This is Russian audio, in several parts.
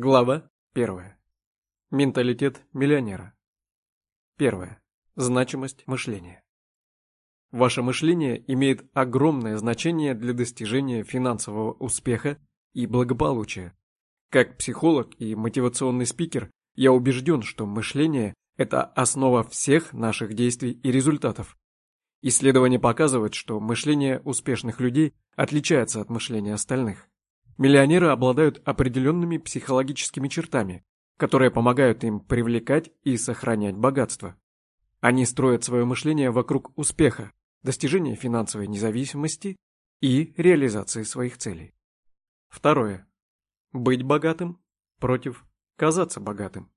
Глава 1. Менталитет миллионера. Первое. Значимость мышления. Ваше мышление имеет огромное значение для достижения финансового успеха и благополучия. Как психолог и мотивационный спикер, я убежден, что мышление – это основа всех наших действий и результатов. Исследования показывают, что мышление успешных людей отличается от мышления остальных. Миллионеры обладают определенными психологическими чертами, которые помогают им привлекать и сохранять богатство. Они строят свое мышление вокруг успеха, достижения финансовой независимости и реализации своих целей. Второе. Быть богатым против казаться богатым.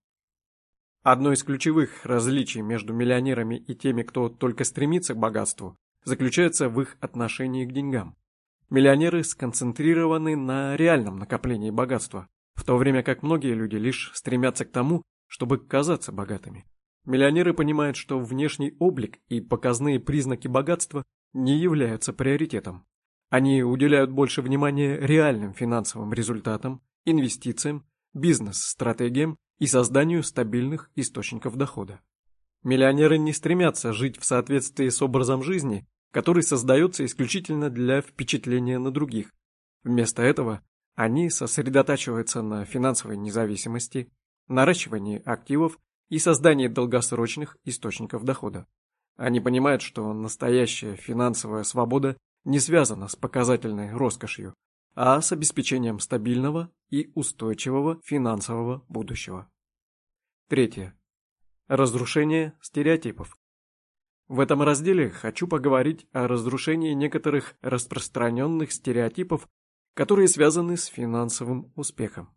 Одно из ключевых различий между миллионерами и теми, кто только стремится к богатству, заключается в их отношении к деньгам. Миллионеры сконцентрированы на реальном накоплении богатства, в то время как многие люди лишь стремятся к тому, чтобы казаться богатыми. Миллионеры понимают, что внешний облик и показные признаки богатства не являются приоритетом. Они уделяют больше внимания реальным финансовым результатам, инвестициям, бизнес-стратегиям и созданию стабильных источников дохода. Миллионеры не стремятся жить в соответствии с образом жизни, который создается исключительно для впечатления на других. Вместо этого они сосредотачиваются на финансовой независимости, наращивании активов и создании долгосрочных источников дохода. Они понимают, что настоящая финансовая свобода не связана с показательной роскошью, а с обеспечением стабильного и устойчивого финансового будущего. Третье. Разрушение стереотипов. В этом разделе хочу поговорить о разрушении некоторых распространенных стереотипов, которые связаны с финансовым успехом.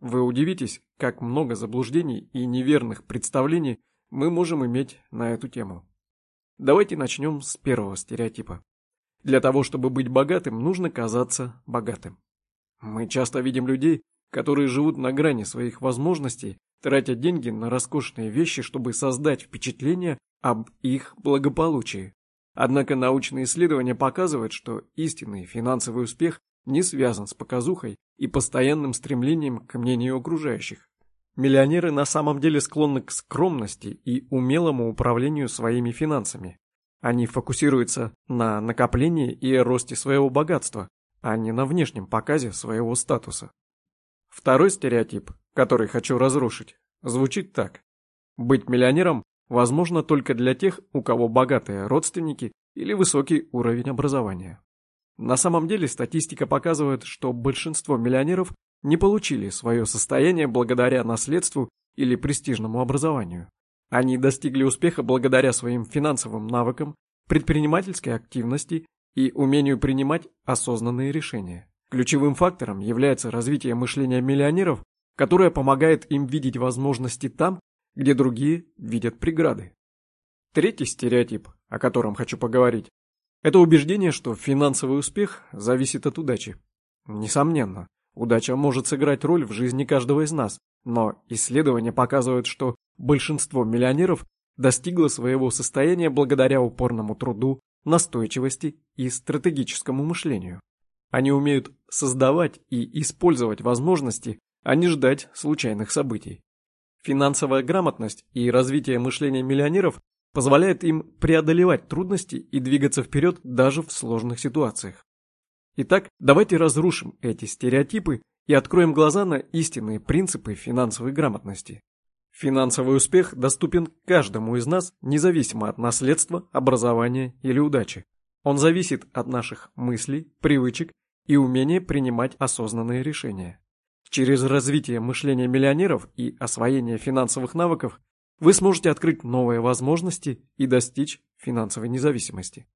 Вы удивитесь, как много заблуждений и неверных представлений мы можем иметь на эту тему. Давайте начнем с первого стереотипа. Для того, чтобы быть богатым, нужно казаться богатым. Мы часто видим людей, которые живут на грани своих возможностей, тратя деньги на роскошные вещи, чтобы создать впечатление об их благополучии. Однако научные исследования показывают, что истинный финансовый успех не связан с показухой и постоянным стремлением к мнению окружающих. Миллионеры на самом деле склонны к скромности и умелому управлению своими финансами. Они фокусируются на накоплении и росте своего богатства, а не на внешнем показе своего статуса. Второй стереотип, который хочу разрушить, звучит так. Быть миллионером возможно только для тех, у кого богатые родственники или высокий уровень образования. На самом деле статистика показывает, что большинство миллионеров не получили свое состояние благодаря наследству или престижному образованию. Они достигли успеха благодаря своим финансовым навыкам, предпринимательской активности и умению принимать осознанные решения. Ключевым фактором является развитие мышления миллионеров, которое помогает им видеть возможности там, где другие видят преграды. Третий стереотип, о котором хочу поговорить, это убеждение, что финансовый успех зависит от удачи. Несомненно, удача может сыграть роль в жизни каждого из нас, но исследования показывают, что большинство миллионеров достигло своего состояния благодаря упорному труду, настойчивости и стратегическому мышлению. Они умеют создавать и использовать возможности, а не ждать случайных событий. Финансовая грамотность и развитие мышления миллионеров позволяет им преодолевать трудности и двигаться вперед даже в сложных ситуациях. Итак, давайте разрушим эти стереотипы и откроем глаза на истинные принципы финансовой грамотности. Финансовый успех доступен каждому из нас, независимо от наследства, образования или удачи. Он зависит от наших мыслей, привычек и умения принимать осознанные решения. Через развитие мышления миллионеров и освоение финансовых навыков вы сможете открыть новые возможности и достичь финансовой независимости.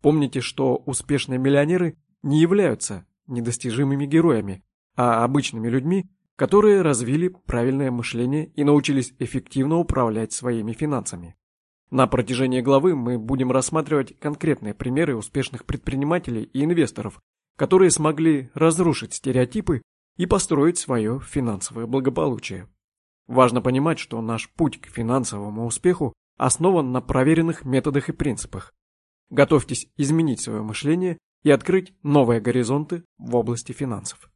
Помните, что успешные миллионеры не являются недостижимыми героями, а обычными людьми, которые развили правильное мышление и научились эффективно управлять своими финансами. На протяжении главы мы будем рассматривать конкретные примеры успешных предпринимателей и инвесторов, которые смогли разрушить стереотипы и построить свое финансовое благополучие. Важно понимать, что наш путь к финансовому успеху основан на проверенных методах и принципах. Готовьтесь изменить свое мышление и открыть новые горизонты в области финансов.